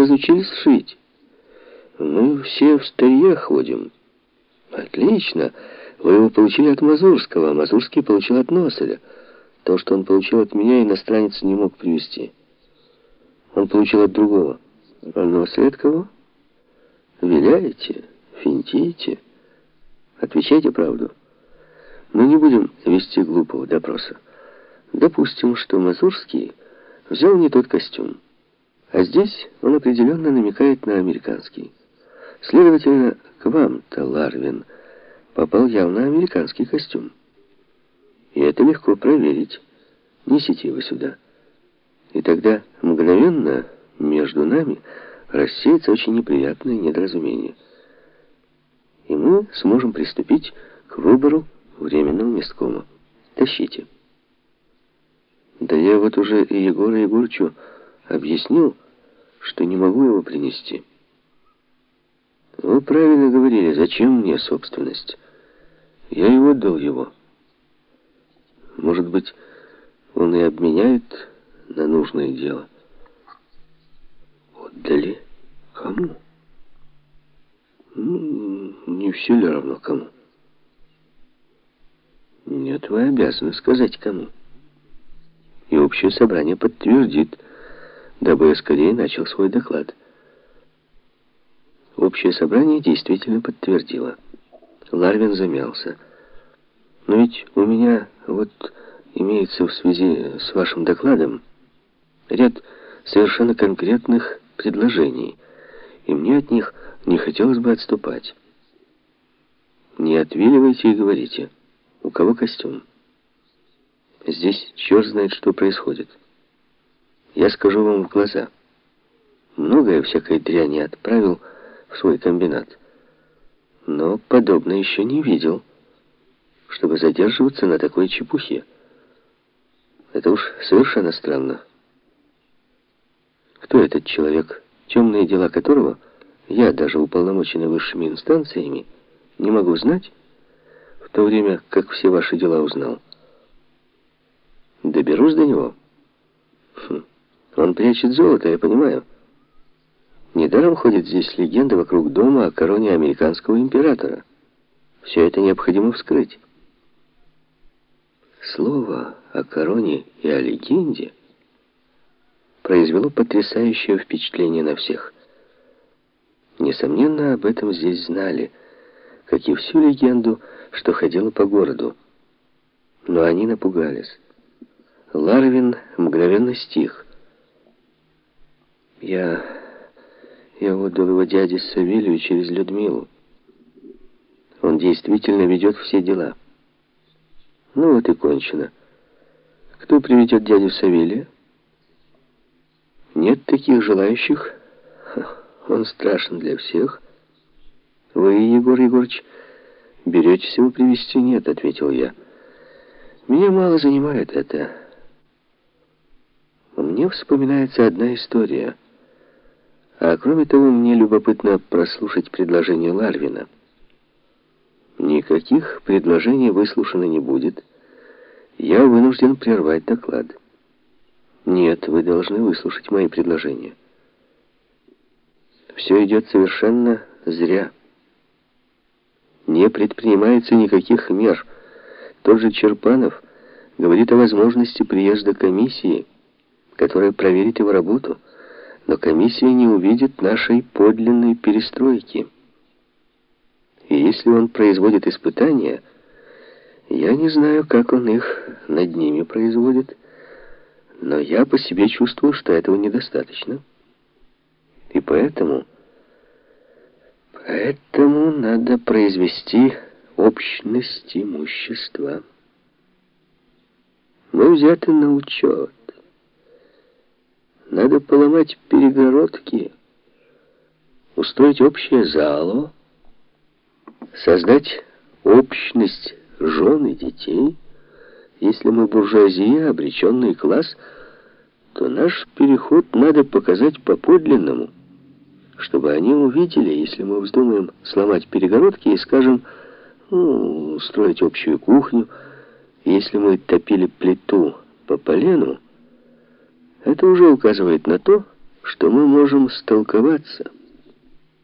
разучились шить? Мы все в старье ходим. Отлично. Вы его получили от Мазурского, а Мазурский получил от Носеля. То, что он получил от меня, иностранец не мог привести. Он получил от другого. А Носель от кого? Виляете, финтите. Отвечайте правду. Мы не будем вести глупого допроса. Допустим, что Мазурский взял не тот костюм. А здесь он определенно намекает на американский. Следовательно, к вам-то, Ларвин, попал явно американский костюм. И это легко проверить. Несите его сюда. И тогда мгновенно между нами рассеется очень неприятное недоразумение. И мы сможем приступить к выбору временного месткома. Тащите. Да я вот уже и Егору Егорычу объяснил, что не могу его принести. Вы правильно говорили, зачем мне собственность? Я и отдал его. Может быть, он и обменяет на нужное дело. Отдали? Кому? Ну, не все ли равно кому? Нет, вы обязаны сказать кому. И общее собрание подтвердит, дабы я начал свой доклад. Общее собрание действительно подтвердило. Ларвин замялся. Но ведь у меня вот имеется в связи с вашим докладом ряд совершенно конкретных предложений, и мне от них не хотелось бы отступать. Не отвиливайте и говорите, у кого костюм. Здесь черт знает, что происходит. Я скажу вам в глаза. Многое всякой дряни отправил в свой комбинат. Но подобное еще не видел, чтобы задерживаться на такой чепухе. Это уж совершенно странно. Кто этот человек, темные дела которого я, даже уполномоченный высшими инстанциями, не могу знать, в то время как все ваши дела узнал? Доберусь до него? Он прячет золото, я понимаю. Недаром ходит здесь легенда вокруг дома о короне американского императора. Все это необходимо вскрыть. Слово о короне и о легенде произвело потрясающее впечатление на всех. Несомненно, об этом здесь знали, как и всю легенду, что ходила по городу. Но они напугались. Ларвин мгновенно стих. Я... я отдал его дяде Савелию через Людмилу. Он действительно ведет все дела. Ну вот и кончено. Кто приведет дядю Савелия? Нет таких желающих. Он страшен для всех. Вы, Егор Егорович, беретесь его привести? Нет, ответил я. Меня мало занимает это. Мне вспоминается одна история. А кроме того, мне любопытно прослушать предложение Ларвина. Никаких предложений выслушано не будет. Я вынужден прервать доклад. Нет, вы должны выслушать мои предложения. Все идет совершенно зря. Не предпринимается никаких мер. Тот же Черпанов говорит о возможности приезда комиссии, которая проверит его работу, но комиссия не увидит нашей подлинной перестройки. И если он производит испытания, я не знаю, как он их над ними производит, но я по себе чувствую, что этого недостаточно. И поэтому... Поэтому надо произвести общность имущества. Мы взяты на учет. Надо поломать перегородки, устроить общее зало, создать общность жен и детей. Если мы буржуазия, обреченный класс, то наш переход надо показать по-подлинному, чтобы они увидели, если мы вздумаем сломать перегородки и скажем, ну, устроить общую кухню, если мы топили плиту по полену, это уже указывает на то, что мы можем столковаться